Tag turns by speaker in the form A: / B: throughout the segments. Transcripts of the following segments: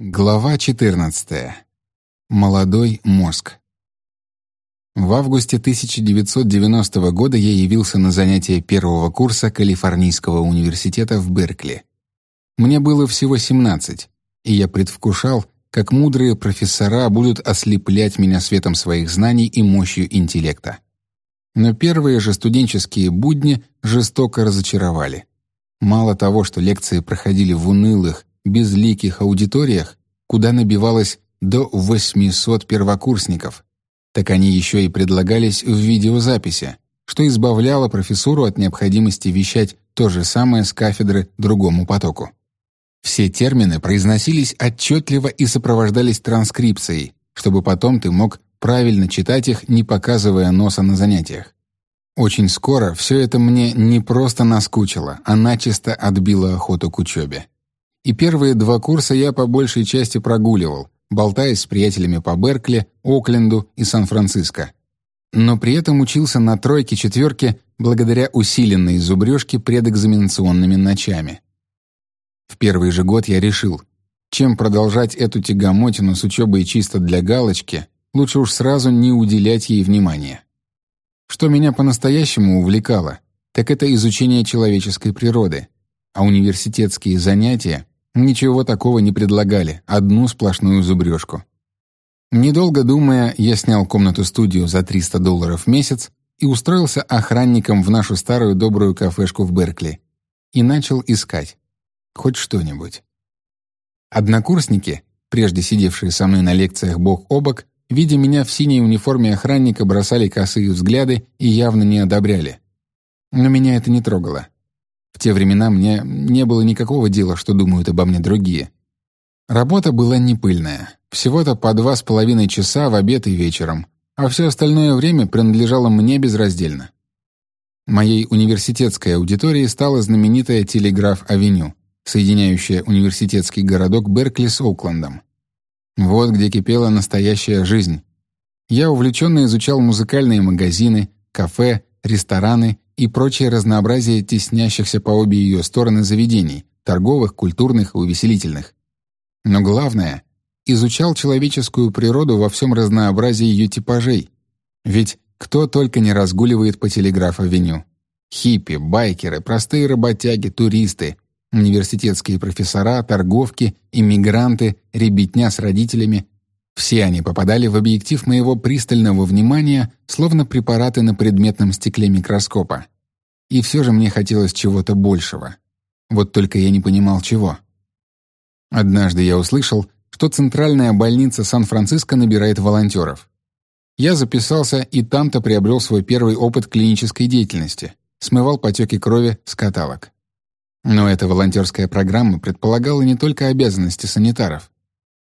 A: Глава 14. Молодой мозг. В августе 1990 года я явился на занятия первого курса Калифорнийского университета в Беркли. Мне было всего 17, и я предвкушал, как мудрые профессора будут ослеплять меня светом своих знаний и мощью интеллекта. Но первые же студенческие будни жестоко разочаровали. Мало того, что лекции проходили в унылых, безликих аудиториях, куда набивалось до 800 первокурсников, так они еще и предлагались в видеозаписи, что избавляло профессуру от необходимости вещать то же самое с кафедры другому потоку. Все термины произносились отчетливо и сопровождались транскрипцией, чтобы потом ты мог правильно читать их, не показывая носа на занятиях. Очень скоро все это мне не просто наскучило, а начисто отбило охоту к учебе и первые два курса я по большей части прогуливал, болтаясь с приятелями по Беркли, Окленду и Сан-Франциско. Но при этом учился на тройке-четверке благодаря усиленной зубрежке предэкзаменационными ночами. В первый же год я решил, чем продолжать эту тягомотину с учебой чисто для галочки, лучше уж сразу не уделять ей внимания. Что меня по-настоящему увлекало, так это изучение человеческой природы, а университетские занятия Ничего такого не предлагали, одну сплошную зубрежку. Недолго думая, я снял комнату-студию за 300 долларов в месяц и устроился охранником в нашу старую добрую кафешку в Беркли. И начал искать. Хоть что-нибудь. Однокурсники, прежде сидевшие со мной на лекциях бок о бок, видя меня в синей униформе охранника, бросали косые взгляды и явно не одобряли. Но меня это не трогало. В те времена мне не было никакого дела, что думают обо мне другие. Работа была не пыльная, всего-то по два с половиной часа в обед и вечером, а все остальное время принадлежало мне безраздельно. Моей университетской аудиторией стала знаменитая Телеграф-авеню, соединяющая университетский городок Беркли с Оуклендом. Вот где кипела настоящая жизнь. Я увлеченно изучал музыкальные магазины, кафе, рестораны и прочее разнообразие теснящихся по обе ее стороны заведений, торговых, культурных и увеселительных. Но главное, изучал человеческую природу во всем разнообразии ее типажей. Ведь кто только не разгуливает по телеграф-авеню. Хиппи, байкеры, простые работяги, туристы, университетские профессора, торговки, иммигранты, ребятня с родителями, все они попадали в объектив моего пристального внимания, словно препараты на предметном стекле микроскопа. И все же мне хотелось чего-то большего. Вот только я не понимал, чего. Однажды я услышал, что центральная больница Сан-Франциско набирает волонтеров. Я записался и там-то приобрел свой первый опыт клинической деятельности, смывал потеки крови с каталог. Но эта волонтерская программа предполагала не только обязанности санитаров.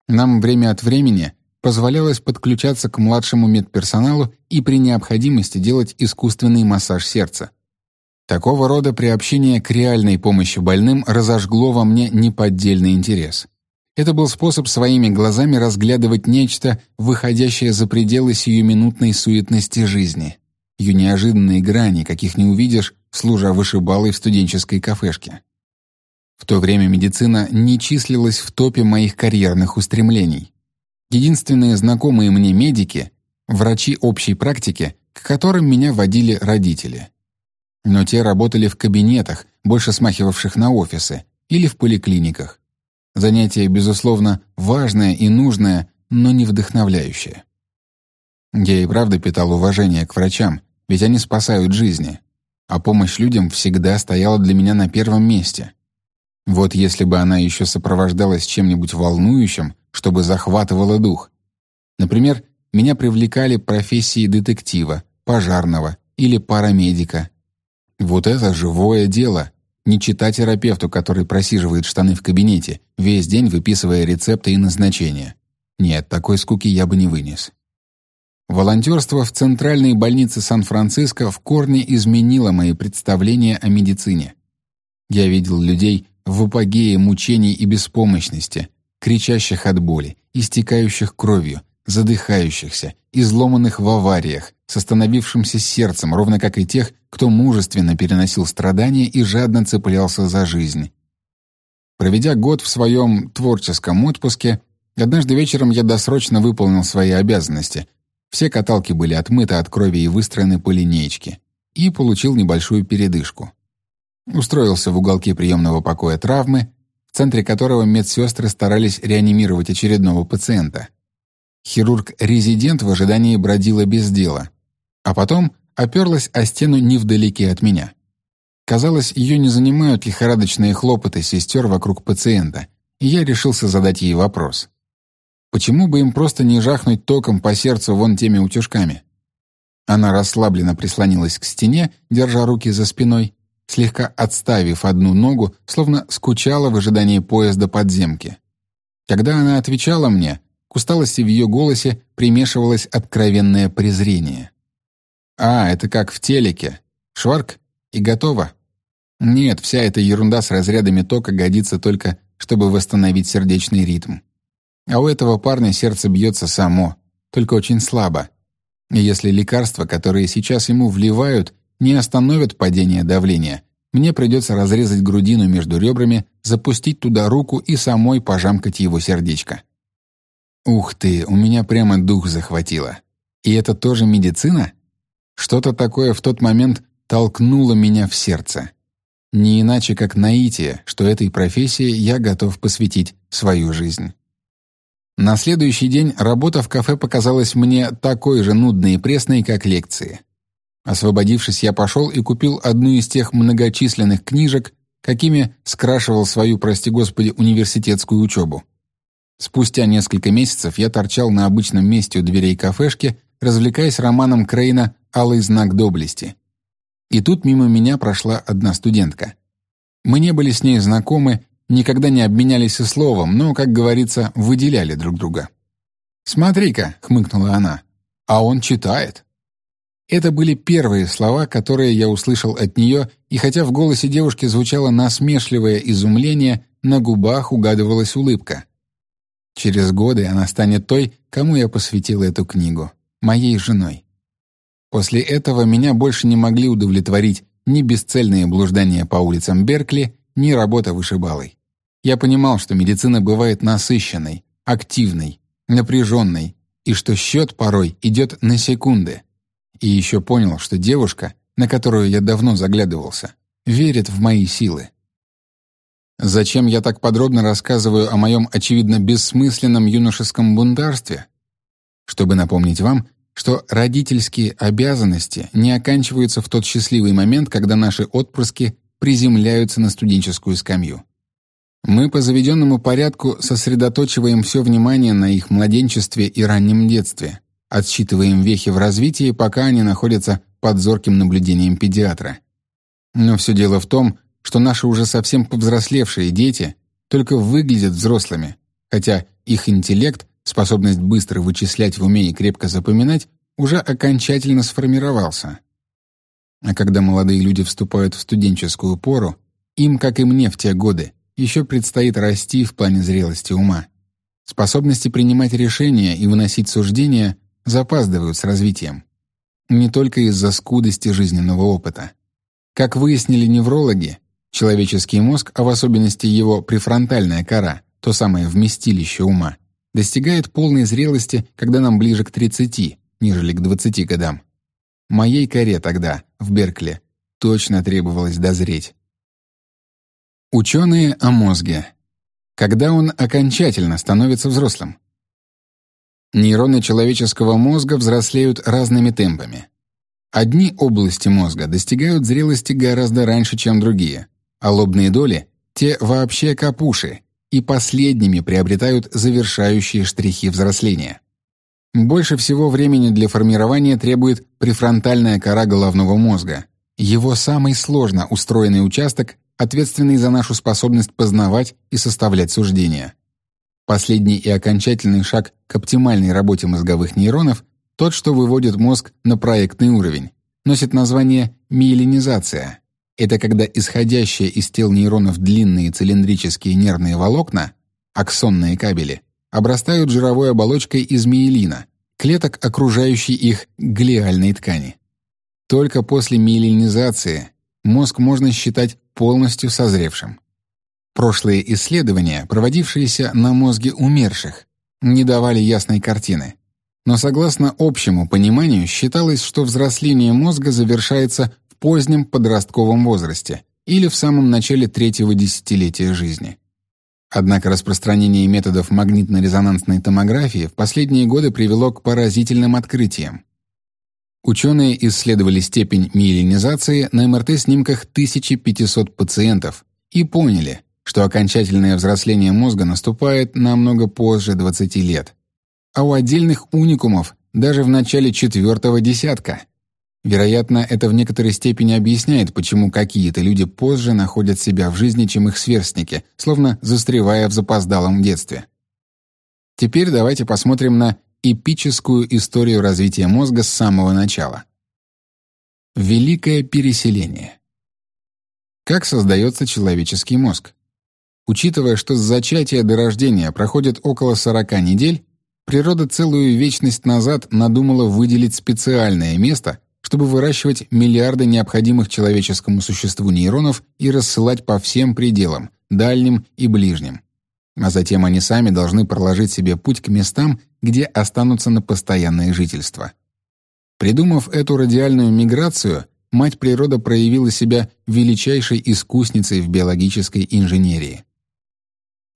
A: Нам время от времени позволялось подключаться к младшему медперсоналу и при необходимости делать искусственный массаж сердца. Такого рода приобщение к реальной помощи больным разожгло во мне неподдельный интерес. Это был способ своими глазами разглядывать нечто, выходящее за пределы сиюминутной суетности жизни, ее неожиданные грани, каких не увидишь, служа вышибалой в студенческой кафешке. В то время медицина не числилась в топе моих карьерных устремлений. Единственные знакомые мне медики — врачи общей практики, к которым меня водили родители. Но те работали в кабинетах, больше смахивавших на офисы, или в поликлиниках. Занятие, безусловно, важное и нужное, но не вдохновляющее. Я и правда питал уважение к врачам, ведь они спасают жизни, а помощь людям всегда стояла для меня на первом месте. Вот если бы она еще сопровождалась чем-нибудь волнующим, чтобы захватывало дух. Например, меня привлекали профессии детектива, пожарного или парамедика. Вот это живое дело. Не читать терапевту, который просиживает штаны в кабинете, весь день выписывая рецепты и назначения. Нет, такой скуки я бы не вынес. Волонтерство в Центральной больнице Сан-Франциско в корне изменило мои представления о медицине. Я видел людей в апогее мучений и беспомощности, кричащих от боли, истекающих кровью, задыхающихся, изломанных в авариях, с остановившимся сердцем, ровно как и тех, кто мужественно переносил страдания и жадно цеплялся за жизнь. Проведя год в своем творческом отпуске, однажды вечером я досрочно выполнил свои обязанности. Все каталки были отмыты от крови и выстроены по линеечке. И получил небольшую передышку. Устроился в уголке приемного покоя травмы, в центре которого медсестры старались реанимировать очередного пациента. Хирург-резидент в ожидании бродила без дела, а потом оперлась о стену невдалеке от меня. Казалось, ее не занимают лихорадочные хлопоты сестер вокруг пациента, и я решился задать ей вопрос. Почему бы им просто не жахнуть током по сердцу вон теми утюжками? Она расслабленно прислонилась к стене, держа руки за спиной, слегка отставив одну ногу, словно скучала в ожидании поезда подземки. Когда она отвечала мне, к усталости в ее голосе примешивалось откровенное презрение. «А, это как в телеке. Шварк? И готово?» Нет, вся эта ерунда с разрядами тока годится только, чтобы восстановить сердечный ритм. А у этого парня сердце бьется само, только очень слабо. И если лекарства, которые сейчас ему вливают, не остановят падение давления. Мне придется разрезать грудину между ребрами, запустить туда руку и самой пожамкать его сердечко. Ух ты, у меня прямо дух захватило. И это тоже медицина? Что-то такое в тот момент толкнуло меня в сердце. Не иначе, как наитие, что этой профессии я готов посвятить свою жизнь. На следующий день работа в кафе показалась мне такой же нудной и пресной, как лекции. Освободившись, я пошел и купил одну из тех многочисленных книжек, какими скрашивал свою, прости господи, университетскую учебу. Спустя несколько месяцев я торчал на обычном месте у дверей кафешки, развлекаясь романом Крейна «Алый знак доблести». И тут мимо меня прошла одна студентка. Мы не были с ней знакомы, никогда не обменялись и словом, но, как говорится, выделяли друг друга. «Смотри-ка», — хмыкнула она, — «а он читает». Это были первые слова, которые я услышал от нее, и хотя в голосе девушки звучало насмешливое изумление, на губах угадывалась улыбка. Через годы она станет той, кому я посвятил эту книгу, моей женой. После этого меня больше не могли удовлетворить ни бесцельные блуждания по улицам Беркли, ни работа вышибалой. Я понимал, что медицина бывает насыщенной, активной, напряженной, и что счет порой идет на секунды — и еще понял, что девушка, на которую я давно заглядывался, верит в мои силы. Зачем я так подробно рассказываю о моем очевидно бессмысленном юношеском бунтарстве? Чтобы напомнить вам, что родительские обязанности не оканчиваются в тот счастливый момент, когда наши отпрыски приземляются на студенческую скамью. Мы по заведенному порядку сосредоточиваем все внимание на их младенчестве и раннем детстве, Отсчитываем вехи в развитии, пока они находятся под зорким наблюдением педиатра. Но все дело в том, что наши уже совсем повзрослевшие дети только выглядят взрослыми, хотя их интеллект, способность быстро вычислять в уме и крепко запоминать, уже окончательно сформировался. А когда молодые люди вступают в студенческую пору, им, как и мне в те годы, еще предстоит расти в плане зрелости ума. Способности принимать решения и выносить суждения запаздывают с развитием. Не только из-за скудости жизненного опыта. Как выяснили неврологи, человеческий мозг, а в особенности его префронтальная кора, то самое вместилище ума, достигает полной зрелости, когда нам ближе к 30, нежели к 20 годам. Моей коре тогда, в Беркли, точно требовалось дозреть. Ученые о мозге. Когда он окончательно становится взрослым? Нейроны человеческого мозга взрослеют разными темпами. Одни области мозга достигают зрелости гораздо раньше, чем другие, а лобные доли — те вообще капуши, и последними приобретают завершающие штрихи взросления. Больше всего времени для формирования требует префронтальная кора головного мозга, его самый сложно устроенный участок, ответственный за нашу способность познавать и составлять суждения. Последний и окончательный шаг к оптимальной работе мозговых нейронов — тот, что выводит мозг на проектный уровень, носит название миелинизация. Это когда исходящие из тел нейронов длинные цилиндрические нервные волокна, аксонные кабели, обрастают жировой оболочкой из миелина, клеток, окружающей их глиальной ткани. Только после миелинизации мозг можно считать полностью созревшим. Прошлые исследования, проводившиеся на мозге умерших, не давали ясной картины. Но согласно общему пониманию считалось, что взросление мозга завершается в позднем подростковом возрасте или в самом начале третьего десятилетия жизни. Однако распространение методов магнитно-резонансной томографии в последние годы привело к поразительным открытиям. Ученые исследовали степень миелинизации на МРТ-снимках 1500 пациентов и поняли, что окончательное взросление мозга наступает намного позже 20 лет, а у отдельных уникумов даже в начале четвертого десятка. Вероятно, это в некоторой степени объясняет, почему какие-то люди позже находят себя в жизни, чем их сверстники, словно застревая в запоздалом детстве. Теперь давайте посмотрим на эпическую историю развития мозга с самого начала. Великое переселение. Как создается человеческий мозг? Учитывая, что с зачатия до рождения проходит около 40 недель, природа целую вечность назад надумала выделить специальное место, чтобы выращивать миллиарды необходимых человеческому существу нейронов и рассылать по всем пределам, дальним и ближним. А затем они сами должны проложить себе путь к местам, где останутся на постоянное жительство. Придумав эту радиальную миграцию, мать природа проявила себя величайшей искусницей в биологической инженерии.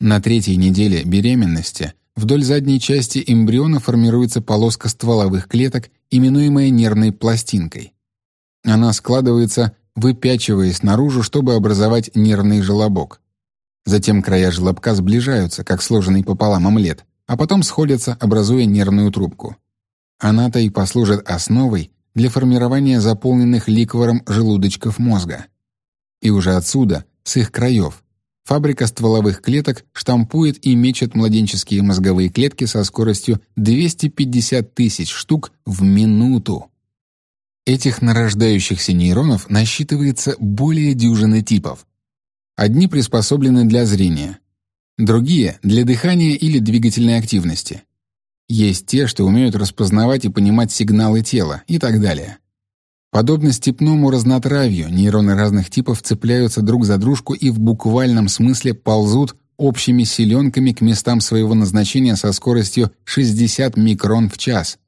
A: На третьей неделе беременности вдоль задней части эмбриона формируется полоска стволовых клеток, именуемая нервной пластинкой. Она складывается, выпячиваясь наружу, чтобы образовать нервный желобок. Затем края желобка сближаются, как сложенный пополам омлет, а потом сходятся, образуя нервную трубку. Она-то и послужит основой для формирования заполненных ликвором желудочков мозга. И уже отсюда, с их краев, фабрика стволовых клеток штампует и мечет младенческие мозговые клетки со скоростью 250 тысяч штук в минуту. Этих нарождающихся нейронов насчитывается более дюжины типов. Одни приспособлены для зрения, другие — для дыхания или двигательной активности. Есть те, что умеют распознавать и понимать сигналы тела и так далее. Подобно степному разнотравью, нейроны разных типов цепляются друг за дружку и в буквальном смысле ползут общими селенками к местам своего назначения со скоростью 60 микрон в час.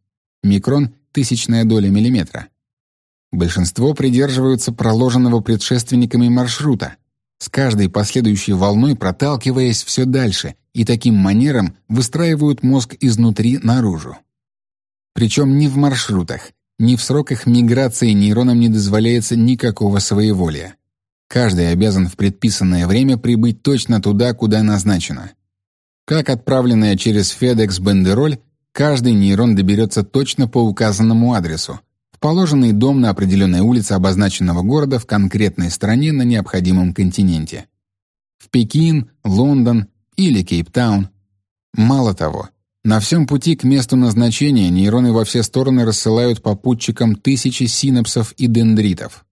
A: Микрон — тысячная доля миллиметра. Большинство придерживаются проложенного предшественниками маршрута, с каждой последующей волной проталкиваясь все дальше и таким манером выстраивают мозг изнутри наружу. Причем ни в маршрутах, ни в сроках миграции нейронам не дозволяется никакого своеволия. Каждый обязан в предписанное время прибыть точно туда, куда назначено. Как отправленная через FedEx бандероль, каждый нейрон доберется точно по указанному адресу, положенный дом на определенной улице обозначенного города в конкретной стране на необходимом континенте. В Пекин, Лондон или Кейптаун. Мало того, на всем пути к месту назначения нейроны во все стороны рассылают попутчикам тысячи синапсов и дендритов.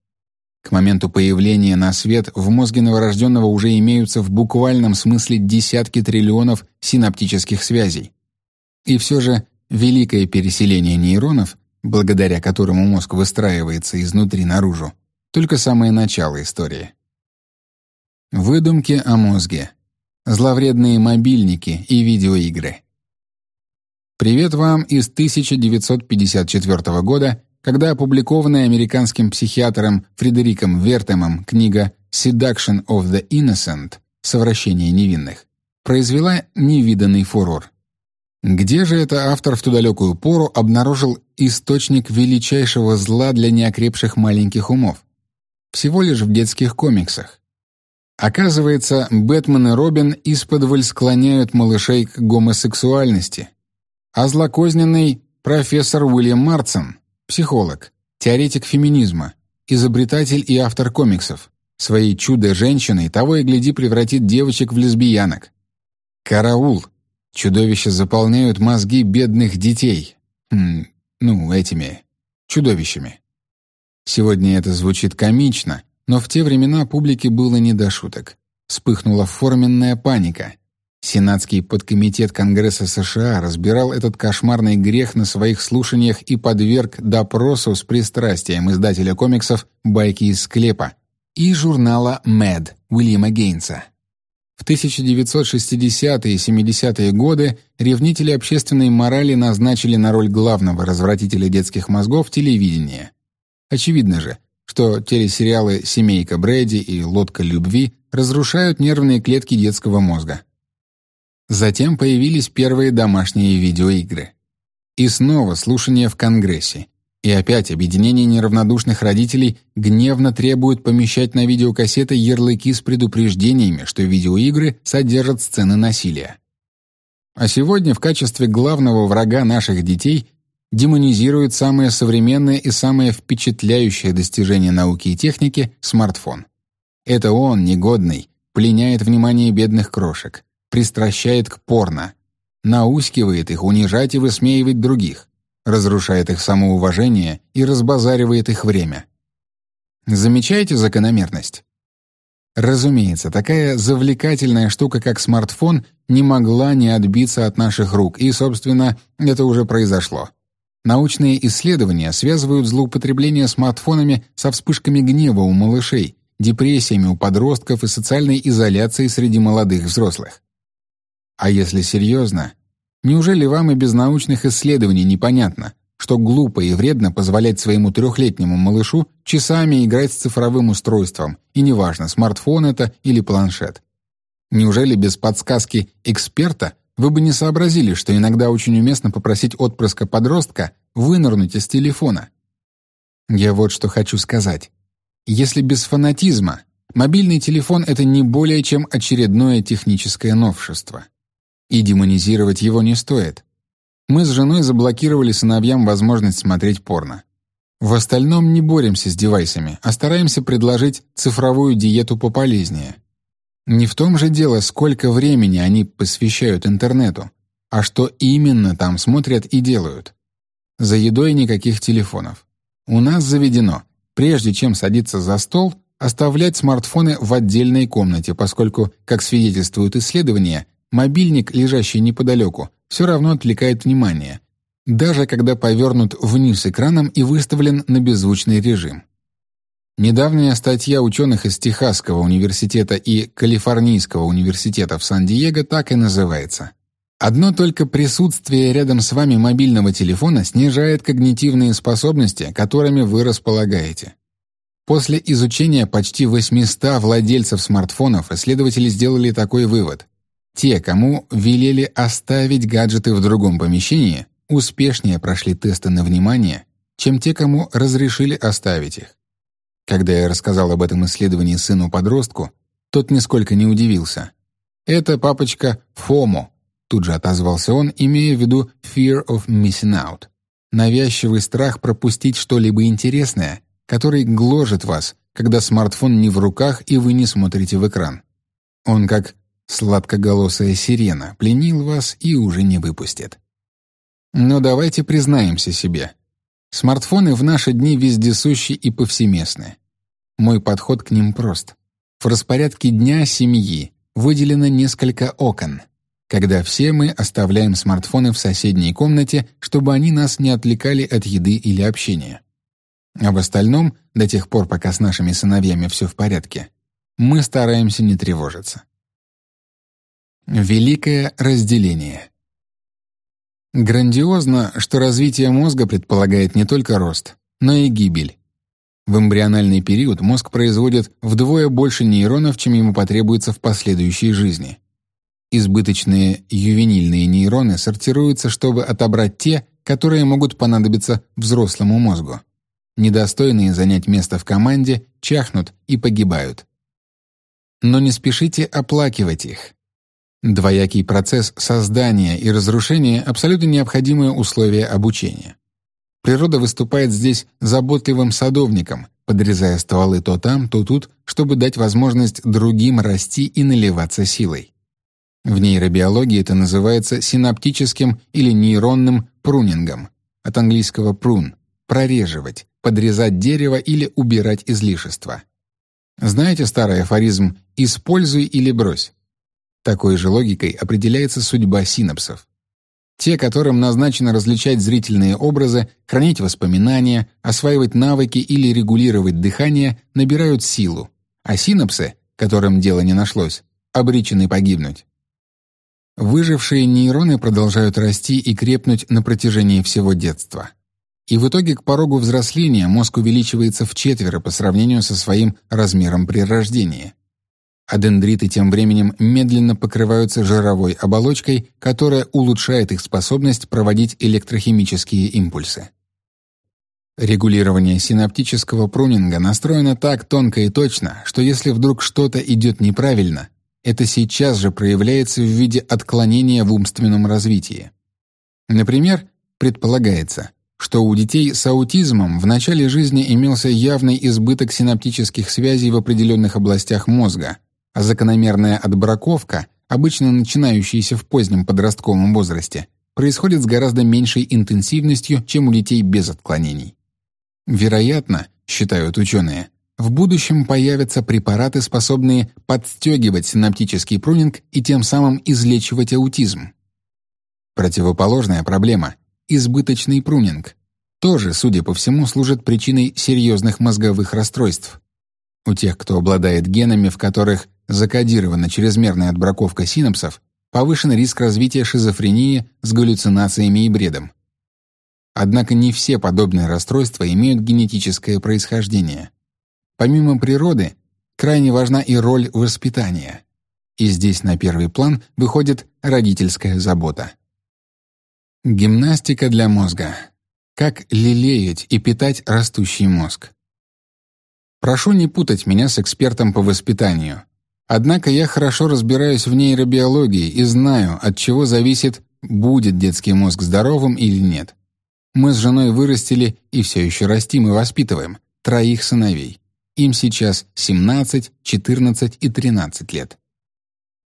A: К моменту появления на свет в мозге новорожденного уже имеются в буквальном смысле десятки триллионов синаптических связей. И все же великое переселение нейронов благодаря которому мозг выстраивается изнутри наружу, только самое начало истории. Выдумки о мозге. Зловредные мобильники и видеоигры. Привет вам из 1954 года, когда опубликованная американским психиатром Фредериком Вертемом книга «Seduction of the Innocent» «Совращение невинных» произвела невиданный фурор. Где же это автор в ту далекую пору обнаружил источник величайшего зла для неокрепших маленьких умов? Всего лишь в детских комиксах. Оказывается, Бэтмен и Робин исподволь склоняют малышей к гомосексуальности. А злокозненный профессор Уильям Марсон, психолог, теоретик феминизма, изобретатель и автор комиксов, своей чудо-женщиной того и гляди превратит девочек в лесбиянок. Караул! Чудовища заполняют мозги бедных детей. Хм, ну, этими чудовищами. Сегодня это звучит комично, но в те времена публике было не до шуток. Вспыхнула форменная паника. Сенатский подкомитет Конгресса США разбирал этот кошмарный грех на своих слушаниях и подверг допросу с пристрастием издателя комиксов «Байки из склепа» и журнала «Мэд» Уильяма Гейнса. В 1960-е и 70-е годы ревнители общественной морали назначили на роль главного развратителя детских мозгов телевидение. Очевидно же, что телесериалы «Семейка Брэди» и «Лодка любви» разрушают нервные клетки детского мозга. Затем появились первые домашние видеоигры. И снова слушания в Конгрессе. И опять объединение неравнодушных родителей гневно требует помещать на видеокассеты ярлыки с предупреждениями, что видеоигры содержат сцены насилия. А сегодня в качестве главного врага наших детей демонизирует самое современное и самое впечатляющее достижение науки и техники — смартфон. Это он, негодный, пленяет внимание бедных крошек, пристращает к порно, наускивает их унижать и высмеивать других, разрушает их самоуважение и разбазаривает их время. Замечаете закономерность? Разумеется, такая завлекательная штука, как смартфон, не могла не отбиться от наших рук, и, собственно, это уже произошло. Научные исследования связывают злоупотребление смартфонами со вспышками гнева у малышей, депрессиями у подростков и социальной изоляцией среди молодых взрослых. А если серьезно, Неужели вам и без научных исследований непонятно, что глупо и вредно позволять своему трехлетнему малышу часами играть с цифровым устройством, и неважно, смартфон это или планшет? Неужели без подсказки эксперта вы бы не сообразили, что иногда очень уместно попросить отпрыска подростка вынырнуть из телефона? Я вот что хочу сказать. Если без фанатизма, мобильный телефон — это не более чем очередное техническое новшество и демонизировать его не стоит. Мы с женой заблокировали сыновьям возможность смотреть порно. В остальном не боремся с девайсами, а стараемся предложить цифровую диету пополезнее. Не в том же дело, сколько времени они посвящают интернету, а что именно там смотрят и делают. За едой никаких телефонов. У нас заведено, прежде чем садиться за стол, оставлять смартфоны в отдельной комнате, поскольку, как свидетельствуют исследования, Мобильник, лежащий неподалеку, все равно отвлекает внимание, даже когда повернут вниз экраном и выставлен на беззвучный режим. Недавняя статья ученых из Техасского университета и Калифорнийского университета в Сан-Диего так и называется. Одно только присутствие рядом с вами мобильного телефона снижает когнитивные способности, которыми вы располагаете. После изучения почти 800 владельцев смартфонов исследователи сделали такой вывод. Те, кому велели оставить гаджеты в другом помещении, успешнее прошли тесты на внимание, чем те, кому разрешили оставить их. Когда я рассказал об этом исследовании сыну-подростку, тот нисколько не удивился. «Это папочка Фомо», — тут же отозвался он, имея в виду «fear of missing out» — навязчивый страх пропустить что-либо интересное, который гложет вас, когда смартфон не в руках и вы не смотрите в экран. Он как Сладкоголосая сирена пленил вас и уже не выпустит. Но давайте признаемся себе. Смартфоны в наши дни вездесущи и повсеместны. Мой подход к ним прост. В распорядке дня семьи выделено несколько окон, когда все мы оставляем смартфоны в соседней комнате, чтобы они нас не отвлекали от еды или общения. А в остальном, до тех пор, пока с нашими сыновьями все в порядке, мы стараемся не тревожиться. Великое разделение. Грандиозно, что развитие мозга предполагает не только рост, но и гибель. В эмбриональный период мозг производит вдвое больше нейронов, чем ему потребуется в последующей жизни. Избыточные ювенильные нейроны сортируются, чтобы отобрать те, которые могут понадобиться взрослому мозгу. Недостойные занять место в команде чахнут и погибают. Но не спешите оплакивать их. Двоякий процесс создания и разрушения — абсолютно необходимые условия обучения. Природа выступает здесь заботливым садовником, подрезая стволы то там, то тут, чтобы дать возможность другим расти и наливаться силой. В нейробиологии это называется синаптическим или нейронным прунингом, от английского prune — прореживать, подрезать дерево или убирать излишества. Знаете старый афоризм «используй или брось»? Такой же логикой определяется судьба синапсов. Те, которым назначено различать зрительные образы, хранить воспоминания, осваивать навыки или регулировать дыхание, набирают силу, а синапсы, которым дело не нашлось, обречены погибнуть. Выжившие нейроны продолжают расти и крепнуть на протяжении всего детства. И в итоге к порогу взросления мозг увеличивается в четверо по сравнению со своим размером при рождении. А дендриты тем временем медленно покрываются жировой оболочкой, которая улучшает их способность проводить электрохимические импульсы. Регулирование синаптического прунинга настроено так тонко и точно, что если вдруг что-то идет неправильно, это сейчас же проявляется в виде отклонения в умственном развитии. Например, предполагается, что у детей с аутизмом в начале жизни имелся явный избыток синаптических связей в определенных областях мозга, а закономерная отбраковка, обычно начинающаяся в позднем подростковом возрасте, происходит с гораздо меньшей интенсивностью, чем у детей без отклонений. Вероятно, считают ученые, в будущем появятся препараты, способные подстегивать синаптический прунинг и тем самым излечивать аутизм. Противоположная проблема — избыточный прунинг — тоже, судя по всему, служит причиной серьезных мозговых расстройств. У тех, кто обладает генами, в которых закодирована чрезмерная отбраковка синапсов, повышен риск развития шизофрении с галлюцинациями и бредом. Однако не все подобные расстройства имеют генетическое происхождение. Помимо природы, крайне важна и роль воспитания. И здесь на первый план выходит родительская забота. Гимнастика для мозга. Как лелеять и питать растущий мозг. Прошу не путать меня с экспертом по воспитанию. Однако я хорошо разбираюсь в нейробиологии и знаю, от чего зависит, будет детский мозг здоровым или нет. Мы с женой вырастили и все еще растим и воспитываем троих сыновей. Им сейчас 17, 14 и 13 лет.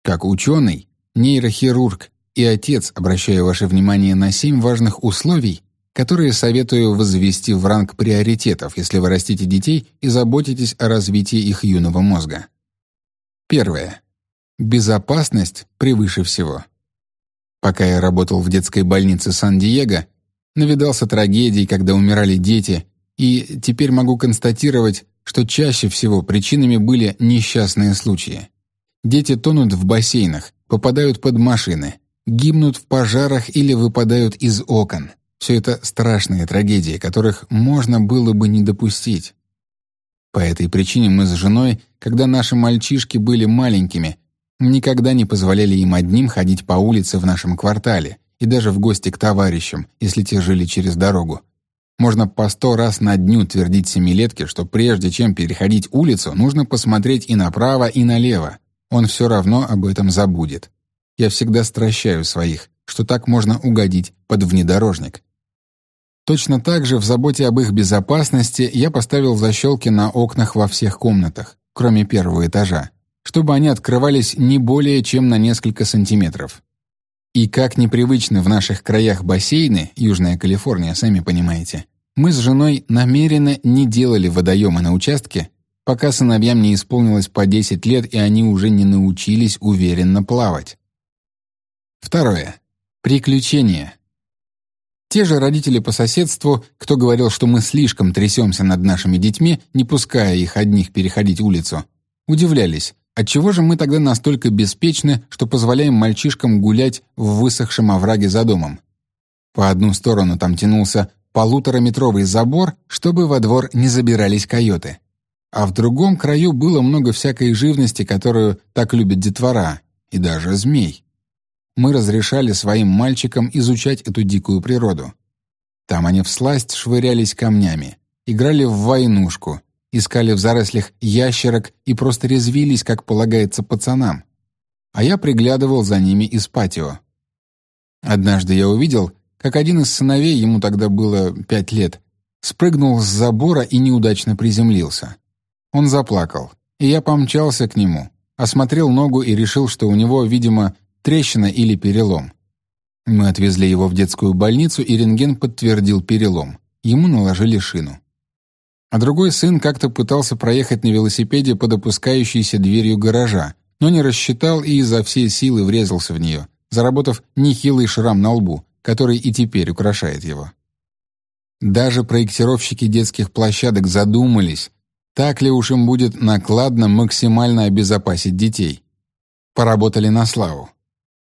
A: Как ученый, нейрохирург и отец обращаю ваше внимание на семь важных условий, которые советую возвести в ранг приоритетов, если вы растите детей и заботитесь о развитии их юного мозга. Первое. Безопасность превыше всего. Пока я работал в детской больнице Сан-Диего, навидался трагедий, когда умирали дети, и теперь могу констатировать, что чаще всего причинами были несчастные случаи. Дети тонут в бассейнах, попадают под машины, гибнут в пожарах или выпадают из окон. Все это страшные трагедии, которых можно было бы не допустить. По этой причине мы с женой, когда наши мальчишки были маленькими, никогда не позволяли им одним ходить по улице в нашем квартале и даже в гости к товарищам, если те жили через дорогу. Можно по сто раз на дню твердить семилетке, что прежде чем переходить улицу, нужно посмотреть и направо, и налево. Он все равно об этом забудет. Я всегда стращаю своих, что так можно угодить под внедорожник. Точно так же в заботе об их безопасности я поставил защелки на окнах во всех комнатах, кроме первого этажа, чтобы они открывались не более чем на несколько сантиметров. И как непривычны в наших краях бассейны, Южная Калифорния, сами понимаете, мы с женой намеренно не делали водоемы на участке, пока сыновьям не исполнилось по 10 лет и они уже не научились уверенно плавать. Второе. Приключения. Те же родители по соседству, кто говорил, что мы слишком трясемся над нашими детьми, не пуская их одних переходить улицу, удивлялись, отчего же мы тогда настолько беспечны, что позволяем мальчишкам гулять в высохшем овраге за домом. По одну сторону там тянулся полутораметровый забор, чтобы во двор не забирались койоты. А в другом краю было много всякой живности, которую так любят детвора, и даже змей. Мы разрешали своим мальчикам изучать эту дикую природу. Там они всласть швырялись камнями, играли в войнушку, искали в зарослях ящерок и просто резвились, как полагается пацанам. А я приглядывал за ними из патио. Однажды я увидел, как один из сыновей, ему тогда было пять лет, спрыгнул с забора и неудачно приземлился. Он заплакал, и я помчался к нему, осмотрел ногу и решил, что у него, видимо, трещина или перелом. Мы отвезли его в детскую больницу, и рентген подтвердил перелом. Ему наложили шину. А другой сын как-то пытался проехать на велосипеде под опускающейся дверью гаража, но не рассчитал и изо всей силы врезался в нее, заработав нехилый шрам на лбу, который и теперь украшает его. Даже проектировщики детских площадок задумались, так ли уж им будет накладно максимально обезопасить детей. Поработали на славу.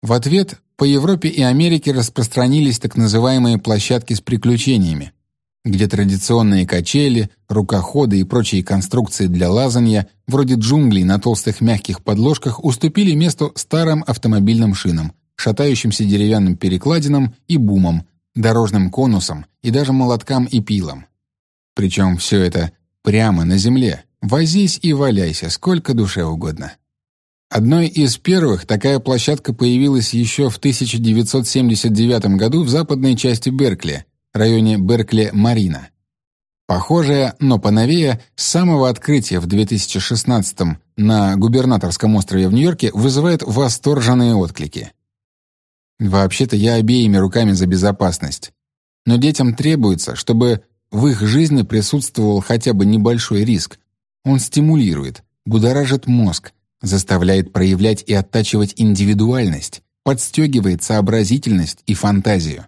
A: В ответ по Европе и Америке распространились так называемые площадки с приключениями, где традиционные качели, рукоходы и прочие конструкции для лазанья, вроде джунглей на толстых мягких подложках, уступили место старым автомобильным шинам, шатающимся деревянным перекладинам и бумам, дорожным конусам и даже молоткам и пилам. Причем все это прямо на земле. Возись и валяйся, сколько душе угодно. Одной из первых такая площадка появилась еще в 1979 году в западной части Беркли, районе Беркли-Марина. Похожая, но поновее, с самого открытия в 2016 на губернаторском острове в Нью-Йорке вызывает восторженные отклики. Вообще-то я обеими руками за безопасность. Но детям требуется, чтобы в их жизни присутствовал хотя бы небольшой риск. Он стимулирует, будоражит мозг, заставляет проявлять и оттачивать индивидуальность, подстегивает сообразительность и фантазию.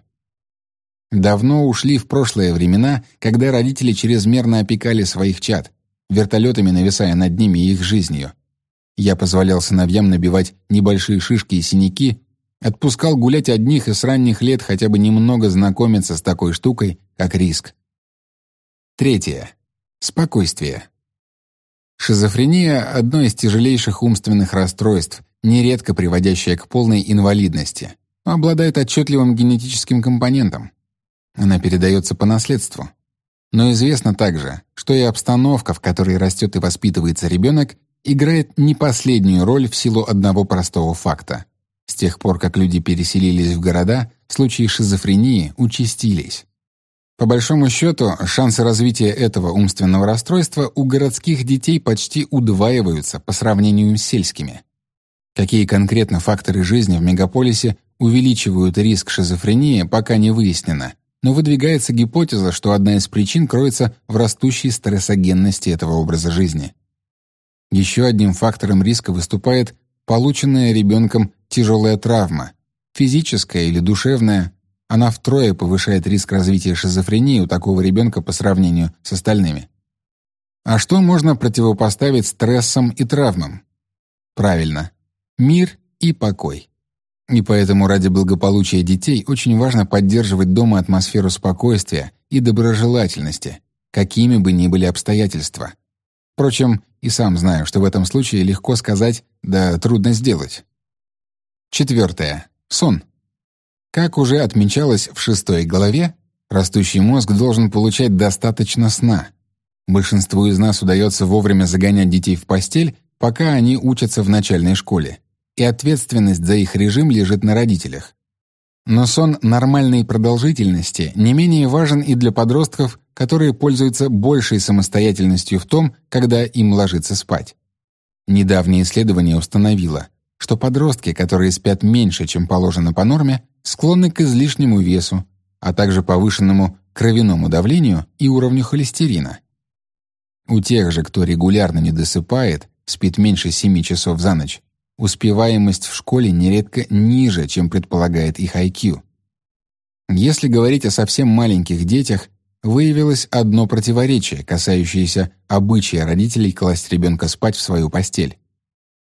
A: Давно ушли в прошлые времена, когда родители чрезмерно опекали своих чад, вертолетами нависая над ними и их жизнью. Я позволял сыновьям набивать небольшие шишки и синяки, отпускал гулять одних и с ранних лет хотя бы немного знакомиться с такой штукой, как риск. Третье. Спокойствие. Шизофрения – одно из тяжелейших умственных расстройств, нередко приводящее к полной инвалидности, обладает отчетливым генетическим компонентом. Она передается по наследству. Но известно также, что и обстановка, в которой растет и воспитывается ребенок, играет не последнюю роль в силу одного простого факта. С тех пор, как люди переселились в города, случаи шизофрении участились. По большому счету, шансы развития этого умственного расстройства у городских детей почти удваиваются по сравнению с сельскими. Какие конкретно факторы жизни в мегаполисе увеличивают риск шизофрении, пока не выяснено, но выдвигается гипотеза, что одна из причин кроется в растущей стрессогенности этого образа жизни. Еще одним фактором риска выступает полученная ребенком тяжелая травма, физическая или душевная, она втрое повышает риск развития шизофрении у такого ребенка по сравнению с остальными. А что можно противопоставить стрессам и травмам? Правильно, мир и покой. И поэтому ради благополучия детей очень важно поддерживать дома атмосферу спокойствия и доброжелательности, какими бы ни были обстоятельства. Впрочем, и сам знаю, что в этом случае легко сказать, да трудно сделать. Четвертое. Сон. Как уже отмечалось в шестой главе, растущий мозг должен получать достаточно сна. Большинству из нас удается вовремя загонять детей в постель, пока они учатся в начальной школе, и ответственность за их режим лежит на родителях. Но сон нормальной продолжительности не менее важен и для подростков, которые пользуются большей самостоятельностью в том, когда им ложиться спать. Недавнее исследование установило, что подростки, которые спят меньше, чем положено по норме, склонны к излишнему весу, а также повышенному кровяному давлению и уровню холестерина. У тех же, кто регулярно не досыпает, спит меньше 7 часов за ночь, успеваемость в школе нередко ниже, чем предполагает их IQ. Если говорить о совсем маленьких детях, выявилось одно противоречие, касающееся обычая родителей класть ребенка спать в свою постель.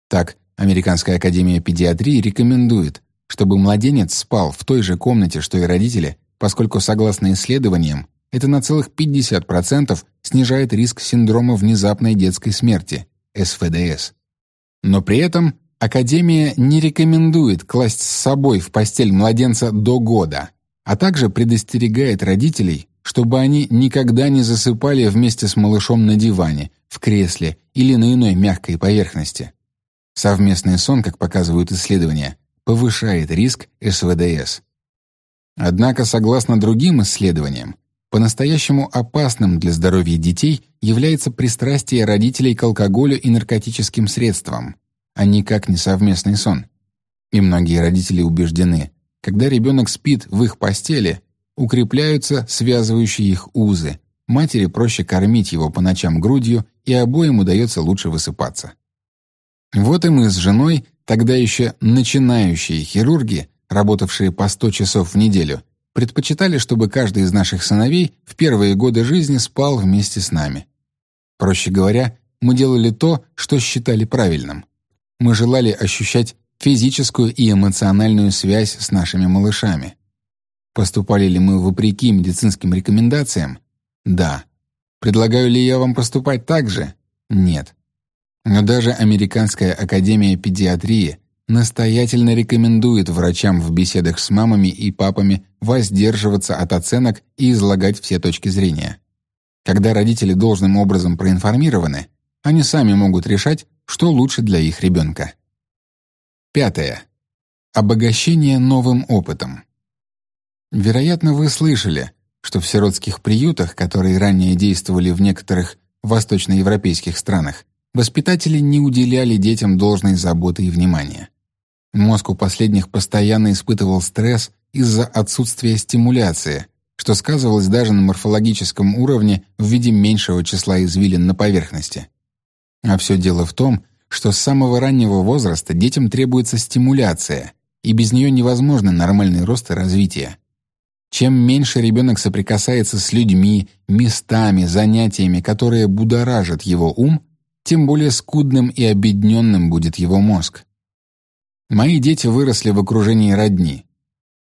A: Так, Американская академия педиатрии рекомендует чтобы младенец спал в той же комнате, что и родители, поскольку, согласно исследованиям, это на целых 50% снижает риск синдрома внезапной детской смерти, СФДС. Но при этом Академия не рекомендует класть с собой в постель младенца до года, а также предостерегает родителей, чтобы они никогда не засыпали вместе с малышом на диване, в кресле или на иной мягкой поверхности. Совместный сон, как показывают исследования, повышает риск СВДС. Однако, согласно другим исследованиям, по-настоящему опасным для здоровья детей является пристрастие родителей к алкоголю и наркотическим средствам, а никак не совместный сон. И многие родители убеждены, когда ребенок спит в их постели, укрепляются связывающие их узы, матери проще кормить его по ночам грудью, и обоим удается лучше высыпаться. Вот и мы с женой Тогда еще начинающие хирурги, работавшие по 100 часов в неделю, предпочитали, чтобы каждый из наших сыновей в первые годы жизни спал вместе с нами. Проще говоря, мы делали то, что считали правильным. Мы желали ощущать физическую и эмоциональную связь с нашими малышами. Поступали ли мы вопреки медицинским рекомендациям? Да. Предлагаю ли я вам поступать так же? Нет. Но даже Американская академия педиатрии настоятельно рекомендует врачам в беседах с мамами и папами воздерживаться от оценок и излагать все точки зрения. Когда родители должным образом проинформированы, они сами могут решать, что лучше для их ребенка. Пятое. Обогащение новым опытом. Вероятно, вы слышали, что в сиротских приютах, которые ранее действовали в некоторых восточноевропейских странах, воспитатели не уделяли детям должной заботы и внимания. Мозг у последних постоянно испытывал стресс из-за отсутствия стимуляции, что сказывалось даже на морфологическом уровне в виде меньшего числа извилин на поверхности. А все дело в том, что с самого раннего возраста детям требуется стимуляция, и без нее невозможно нормальный рост и развитие. Чем меньше ребенок соприкасается с людьми, местами, занятиями, которые будоражат его ум, тем более скудным и обедненным будет его мозг. Мои дети выросли в окружении родни.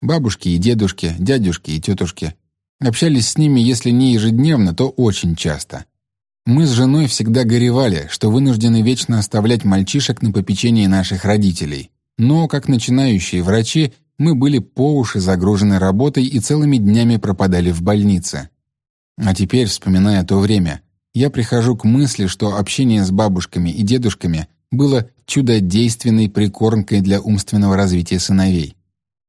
A: Бабушки и дедушки, дядюшки и тетушки. Общались с ними, если не ежедневно, то очень часто. Мы с женой всегда горевали, что вынуждены вечно оставлять мальчишек на попечении наших родителей. Но, как начинающие врачи, мы были по уши загружены работой и целыми днями пропадали в больнице. А теперь, вспоминая то время, я прихожу к мысли, что общение с бабушками и дедушками было чудодейственной прикормкой для умственного развития сыновей.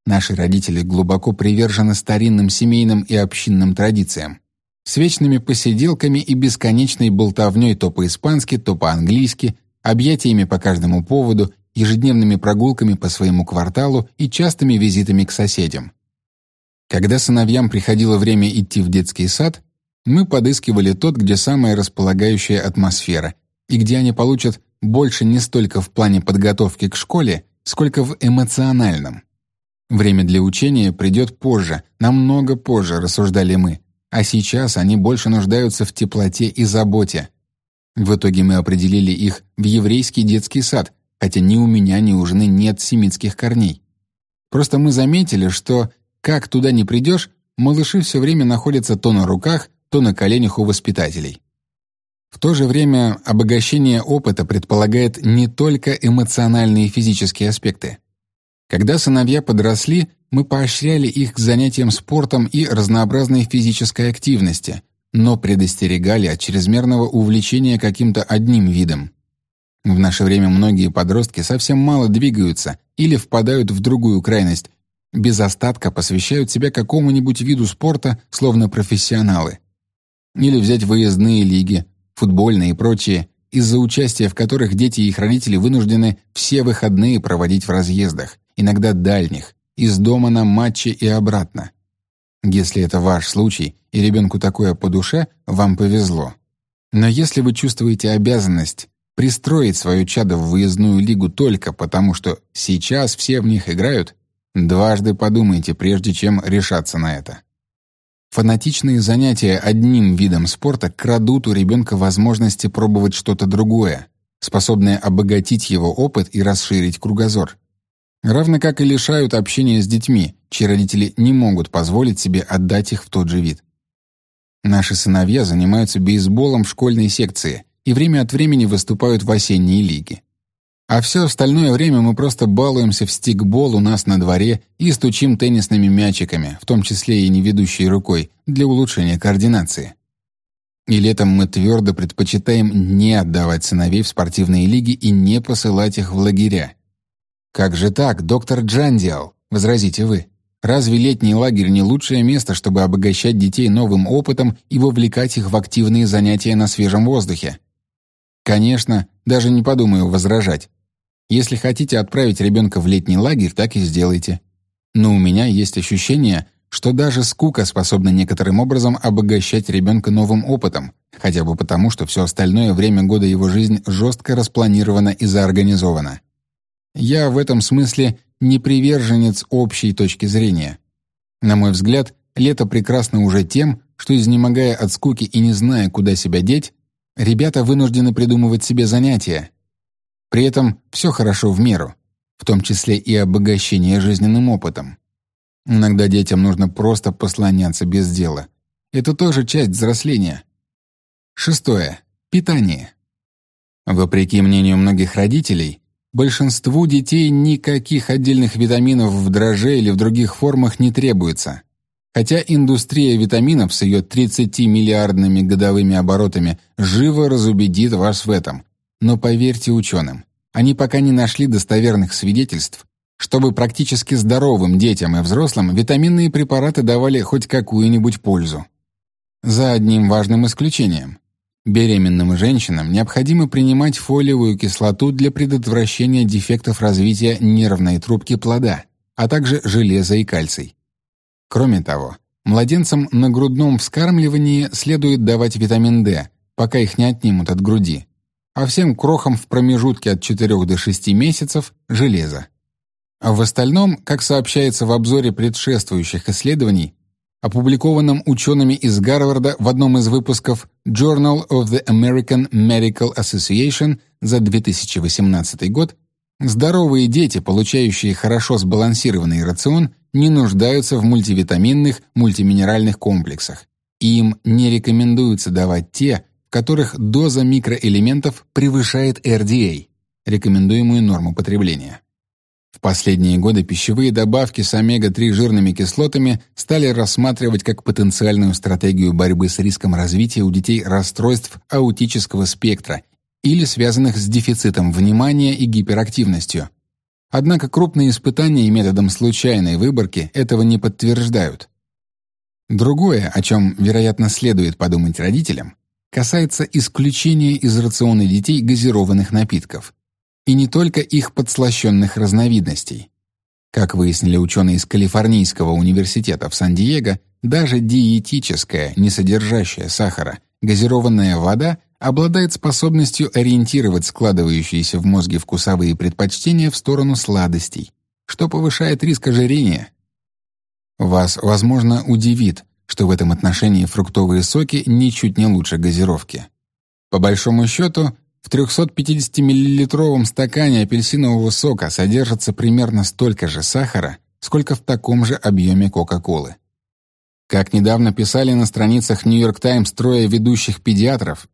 A: Наши родители глубоко привержены старинным семейным и общинным традициям. С вечными посиделками и бесконечной болтовней то по-испански, то по-английски, объятиями по каждому поводу, ежедневными прогулками по своему кварталу и частыми визитами к соседям. Когда сыновьям приходило время идти в детский сад, мы подыскивали тот, где самая располагающая атмосфера и где они получат больше не столько в плане подготовки к школе, сколько в эмоциональном. Время для учения придет позже, намного позже, рассуждали мы, а сейчас они больше нуждаются в теплоте и заботе. В итоге мы определили их в еврейский детский сад, хотя ни у меня, ни у жены нет семитских корней. Просто мы заметили, что, как туда ни придешь, малыши все время находятся то на руках, то на коленях у воспитателей. В то же время обогащение опыта предполагает не только эмоциональные и физические аспекты. Когда сыновья подросли, мы поощряли их к занятиям спортом и разнообразной физической активности, но предостерегали от чрезмерного увлечения каким-то одним видом. В наше время многие подростки совсем мало двигаются или впадают в другую крайность, без остатка посвящают себя какому-нибудь виду спорта, словно профессионалы. Или взять выездные лиги, футбольные и прочие, из-за участия в которых дети и их родители вынуждены все выходные проводить в разъездах, иногда дальних, из дома на матчи и обратно. Если это ваш случай, и ребенку такое по душе, вам повезло. Но если вы чувствуете обязанность пристроить свое чадо в выездную лигу только потому, что сейчас все в них играют, дважды подумайте, прежде чем решаться на это. Фанатичные занятия одним видом спорта крадут у ребенка возможности пробовать что-то другое, способное обогатить его опыт и расширить кругозор. Равно как и лишают общения с детьми, чьи родители не могут позволить себе отдать их в тот же вид. Наши сыновья занимаются бейсболом в школьной секции и время от времени выступают в осенней лиге. А все остальное время мы просто балуемся в стикбол у нас на дворе и стучим теннисными мячиками, в том числе и неведущей рукой, для улучшения координации. И летом мы твердо предпочитаем не отдавать сыновей в спортивные лиги и не посылать их в лагеря. «Как же так, доктор Джандиал?» — возразите вы. «Разве летний лагерь не лучшее место, чтобы обогащать детей новым опытом и вовлекать их в активные занятия на свежем воздухе?» Конечно, даже не подумаю возражать. Если хотите отправить ребенка в летний лагерь, так и сделайте. Но у меня есть ощущение, что даже скука способна некоторым образом обогащать ребенка новым опытом, хотя бы потому, что все остальное время года его жизнь жестко распланирована и заорганизована. Я в этом смысле не приверженец общей точки зрения. На мой взгляд, лето прекрасно уже тем, что, изнемогая от скуки и не зная, куда себя деть, ребята вынуждены придумывать себе занятия, При этом все хорошо в меру, в том числе и обогащение жизненным опытом. Иногда детям нужно просто послоняться без дела. Это тоже часть взросления. Шестое. Питание. Вопреки мнению многих родителей, большинству детей никаких отдельных витаминов в дроже или в других формах не требуется. Хотя индустрия витаминов с ее 30-миллиардными годовыми оборотами живо разубедит вас в этом. Но поверьте ученым, они пока не нашли достоверных свидетельств, чтобы практически здоровым детям и взрослым витаминные препараты давали хоть какую-нибудь пользу. За одним важным исключением. Беременным женщинам необходимо принимать фолиевую кислоту для предотвращения дефектов развития нервной трубки плода, а также железа и кальций. Кроме того, младенцам на грудном вскармливании следует давать витамин D, пока их не отнимут от груди, а всем крохам в промежутке от 4 до 6 месяцев – железо. А в остальном, как сообщается в обзоре предшествующих исследований, опубликованном учеными из Гарварда в одном из выпусков Journal of the American Medical Association за 2018 год, здоровые дети, получающие хорошо сбалансированный рацион, не нуждаются в мультивитаминных, мультиминеральных комплексах. Им не рекомендуется давать те, которых доза микроэлементов превышает RDA, рекомендуемую норму потребления. В последние годы пищевые добавки с омега-3 жирными кислотами стали рассматривать как потенциальную стратегию борьбы с риском развития у детей расстройств аутического спектра или связанных с дефицитом внимания и гиперактивностью, Однако крупные испытания методом случайной выборки этого не подтверждают. Другое, о чем, вероятно, следует подумать родителям, касается исключения из рациона детей газированных напитков. И не только их подслащенных разновидностей. Как выяснили ученые из Калифорнийского университета в Сан-Диего, даже диетическая, не содержащая сахара, газированная вода обладает способностью ориентировать складывающиеся в мозге вкусовые предпочтения в сторону сладостей, что повышает риск ожирения. Вас, возможно, удивит, что в этом отношении фруктовые соки ничуть не лучше газировки. По большому счету, в 350-миллилитровом стакане апельсинового сока содержится примерно столько же сахара, сколько в таком же объеме Кока-Колы. Как недавно писали на страницах «Нью-Йорк Таймс» трое ведущих педиатров,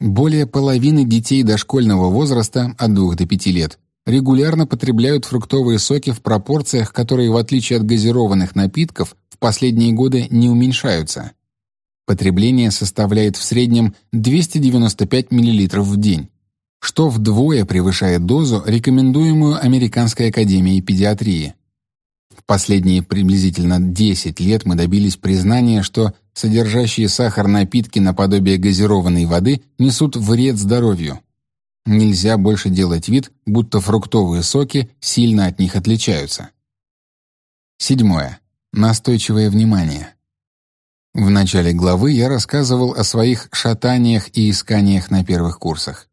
A: более половины детей дошкольного возраста от 2 до 5 лет регулярно потребляют фруктовые соки в пропорциях, которые, в отличие от газированных напитков, последние годы не уменьшаются. Потребление составляет в среднем 295 мл в день, что вдвое превышает дозу, рекомендуемую Американской академией педиатрии. В последние приблизительно 10 лет мы добились признания, что содержащие сахар напитки наподобие газированной воды несут вред здоровью. Нельзя больше делать вид, будто фруктовые соки сильно от них отличаются. Седьмое. Настойчивое внимание. В начале главы я рассказывал о своих шатаниях и исканиях на первых курсах.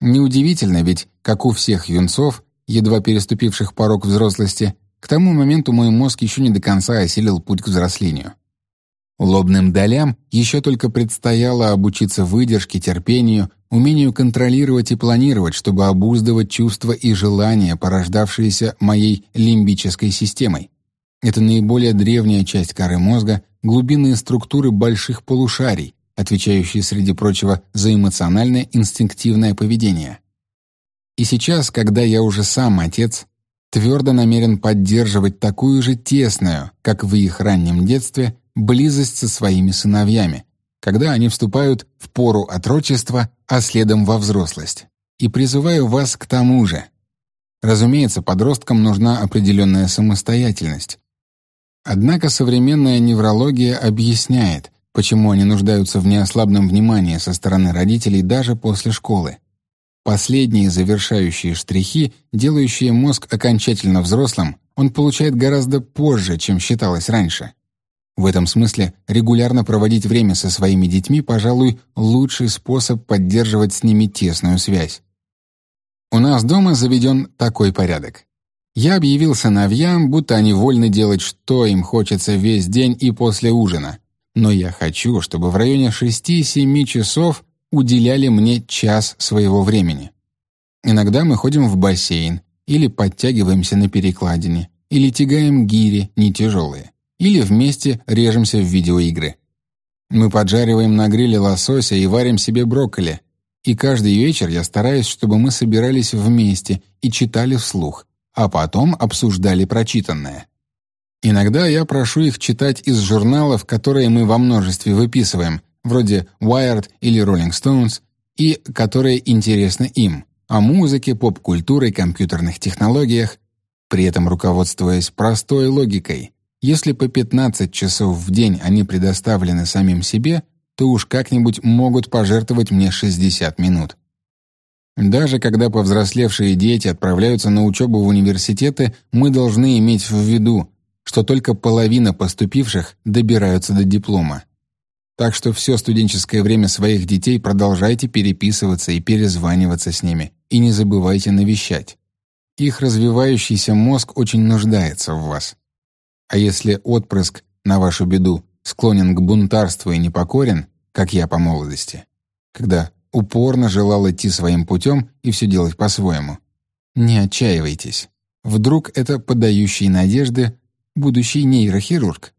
A: Неудивительно, ведь, как у всех юнцов, едва переступивших порог взрослости, к тому моменту мой мозг еще не до конца осилил путь к взрослению. Лобным долям еще только предстояло обучиться выдержке, терпению, умению контролировать и планировать, чтобы обуздывать чувства и желания, порождавшиеся моей лимбической системой. Это наиболее древняя часть коры мозга, глубинные структуры больших полушарий, отвечающие, среди прочего, за эмоциональное инстинктивное поведение. И сейчас, когда я уже сам отец, твердо намерен поддерживать такую же тесную, как в их раннем детстве, близость со своими сыновьями, когда они вступают в пору отрочества, а следом во взрослость. И призываю вас к тому же. Разумеется, подросткам нужна определенная самостоятельность. Однако современная неврология объясняет, почему они нуждаются в неослабном внимании со стороны родителей даже после школы. Последние завершающие штрихи, делающие мозг окончательно взрослым, он получает гораздо позже, чем считалось раньше. В этом смысле регулярно проводить время со своими детьми, пожалуй, лучший способ поддерживать с ними тесную связь. У нас дома заведен такой порядок. Я объявил сыновьям, будто они вольны делать, что им хочется весь день и после ужина. Но я хочу, чтобы в районе 6-7 часов уделяли мне час своего времени. Иногда мы ходим в бассейн, или подтягиваемся на перекладине, или тягаем гири, не тяжелые, или вместе режемся в видеоигры. Мы поджариваем на гриле лосося и варим себе брокколи. И каждый вечер я стараюсь, чтобы мы собирались вместе и читали вслух, а потом обсуждали прочитанное. Иногда я прошу их читать из журналов, которые мы во множестве выписываем, вроде Wired или Rolling Stones, и которые интересны им, о музыке, поп-культуре, компьютерных технологиях, при этом руководствуясь простой логикой. Если по 15 часов в день они предоставлены самим себе, то уж как-нибудь могут пожертвовать мне 60 минут. Даже когда повзрослевшие дети отправляются на учебу в университеты, мы должны иметь в виду, что только половина поступивших добираются до диплома. Так что все студенческое время своих детей продолжайте переписываться и перезваниваться с ними, и не забывайте навещать. Их развивающийся мозг очень нуждается в вас. А если отпрыск, на вашу беду, склонен к бунтарству и непокорен, как я по молодости, когда упорно желал идти своим путем и все делать по-своему, не отчаивайтесь. Вдруг это подающий надежды будущий нейрохирург.